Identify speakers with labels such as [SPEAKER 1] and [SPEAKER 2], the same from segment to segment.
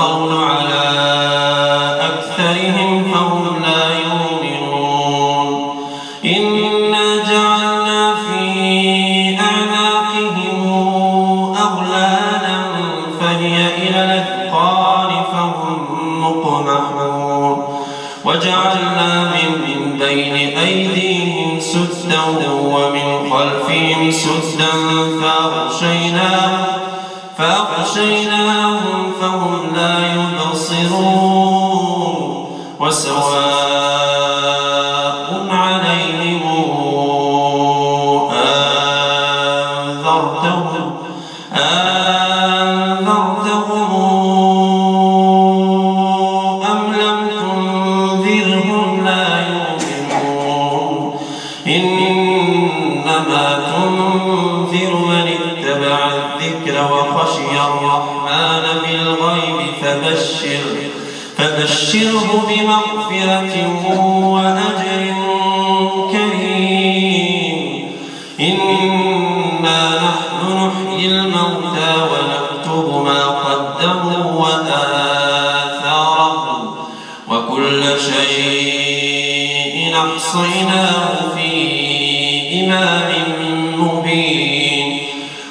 [SPEAKER 1] القول على أكثرهم فهم لا يؤمنون إنا جعلنا في أعناقهم أغلالا فهي إلى الأثقال فهم مقمحون وجعلنا من بين أيديهم سدا ومن خلفهم سدا فأغشيناهم فأغشيناهم فهم لا يبصرون وسواء فبشره بمغفرة وأجر كريم إنا نحن نحيي الموتى ونكتب ما قدموا وآثارهم وكل شيء أحصيناه في إمام مبين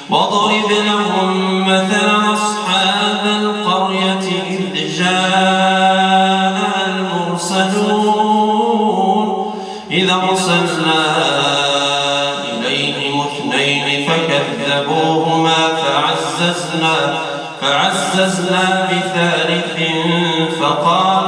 [SPEAKER 1] واضرب لهم مثلا عززنا بثالث فقال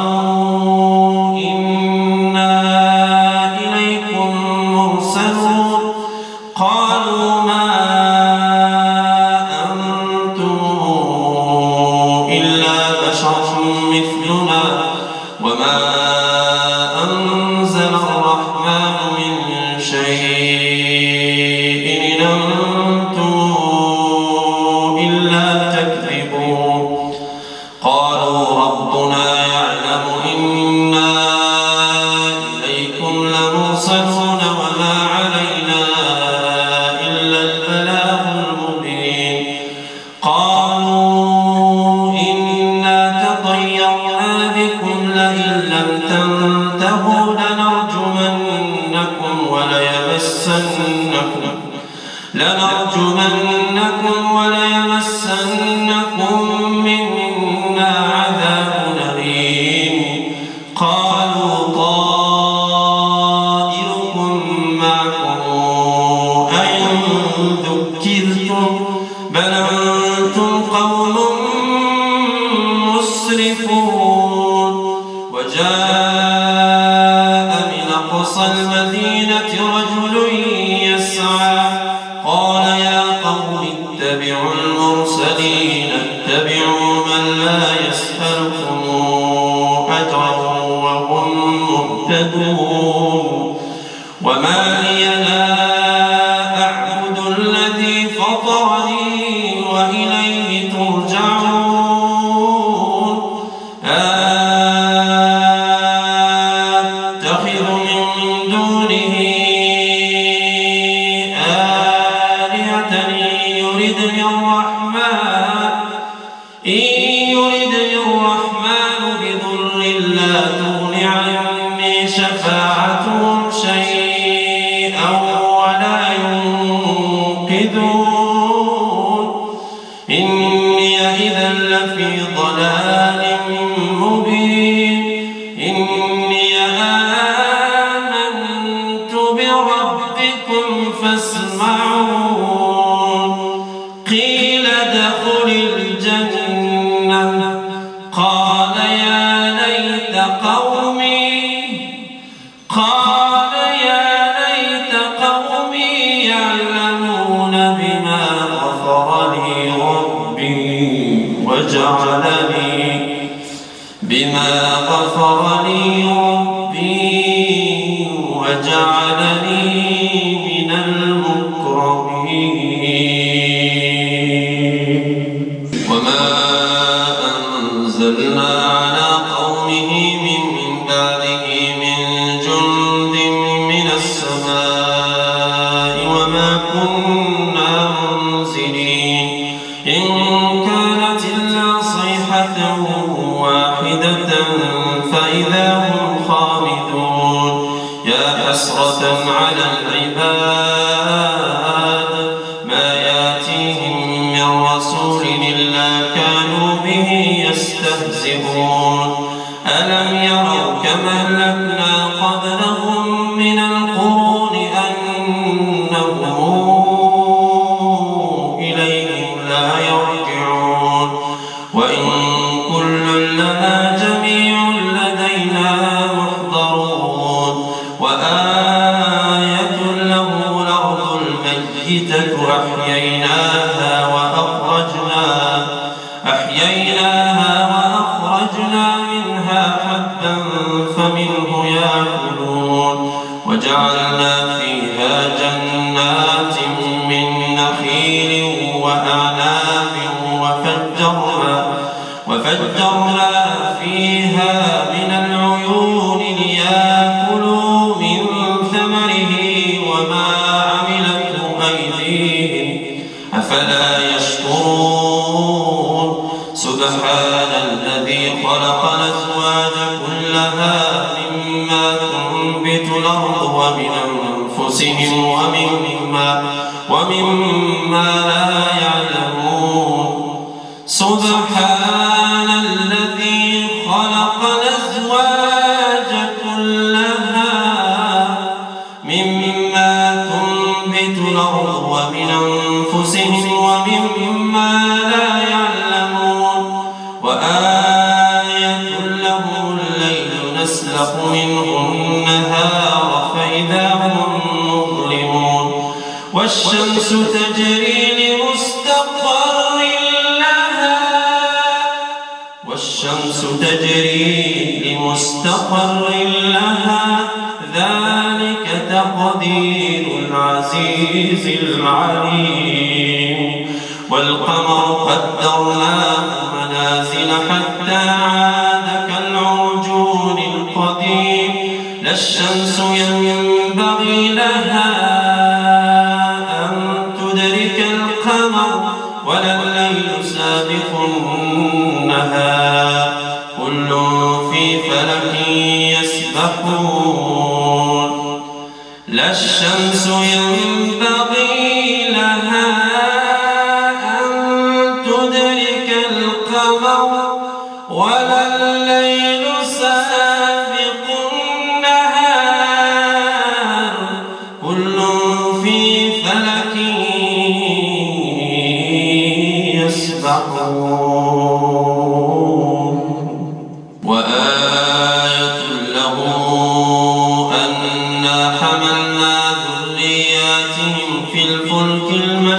[SPEAKER 1] وإلى لهم وجعل فأحييناها وأخرجنا منها حبا فمنه يأكلون وجعلنا فيها جنات من نخيل وفجرنا, وفجرنا فيها والأزواج كلها مما تنبت الأرض ومن أنفسهم ومما, ومما لا يعلمون سبحان والشمس تجري لمستقر لها والشمس تجري لمستقر لها ذلك تقدير العزيز العليم والقمر قدرناه منازل حتى عاد كالعرجون القديم لا الشمس الشمس ينبغي لها أن تدرك القمر ولا الليل سابق النهار كل في فلك يسبحون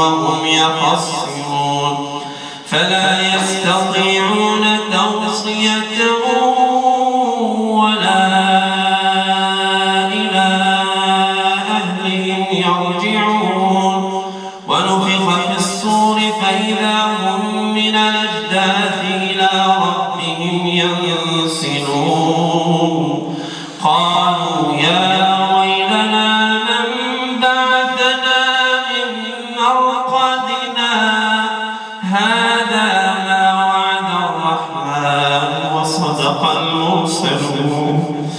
[SPEAKER 1] وهم يخصرون فلا يستطيعون توصية هذا ما وعد الرحمن وصدق المرسلون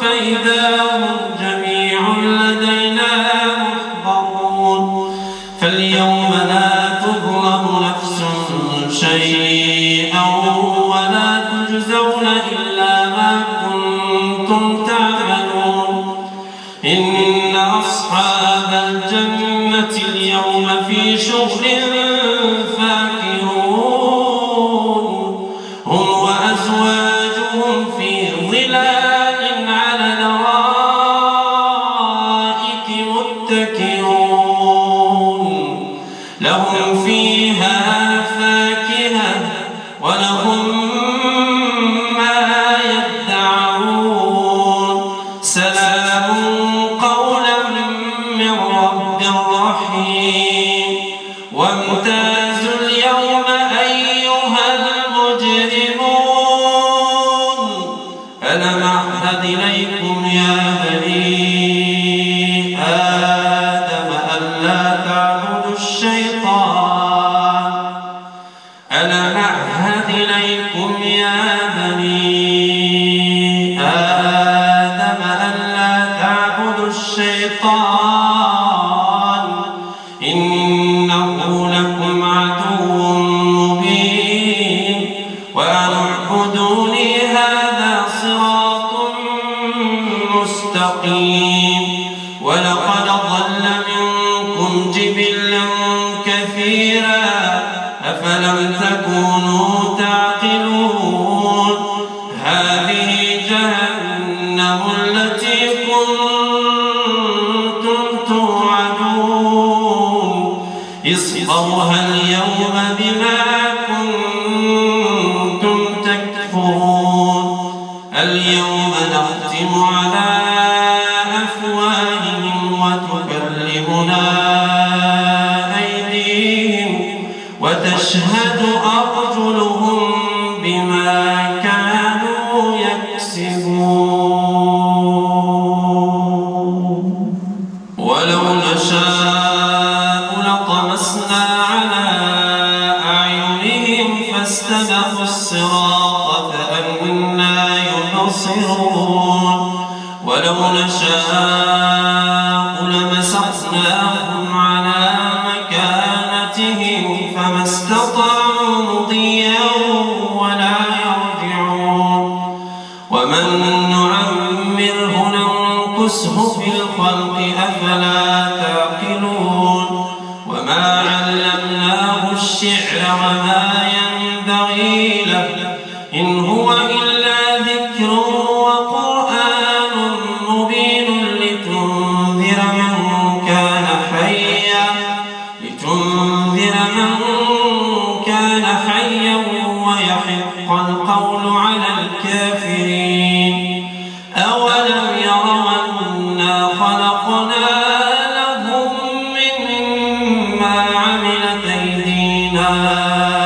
[SPEAKER 1] فإذا هم جميع متكئون
[SPEAKER 2] لهم فيها
[SPEAKER 1] Oh. الصراط فأنا يبصرون ولو نشاء لمسحناهم على مكانتهم فما استطاعوا مضيا ولا يرجعون ومن نعمره ننكسه في الخلق أفلا تعقلون وما علمناه الشعر وما ينبغي Krishna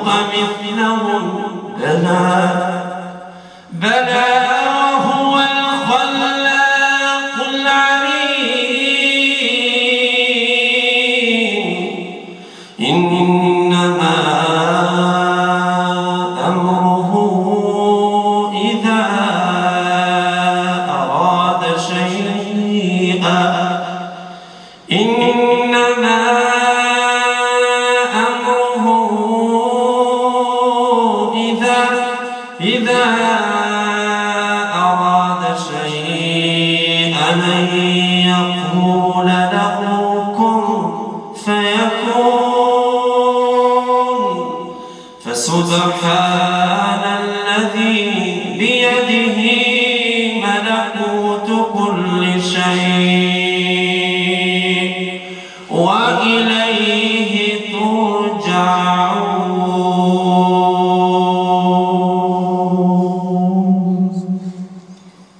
[SPEAKER 1] يبقى مثله إذا, إذا أراد شيئا أن يقول له كن فيكون فسبحان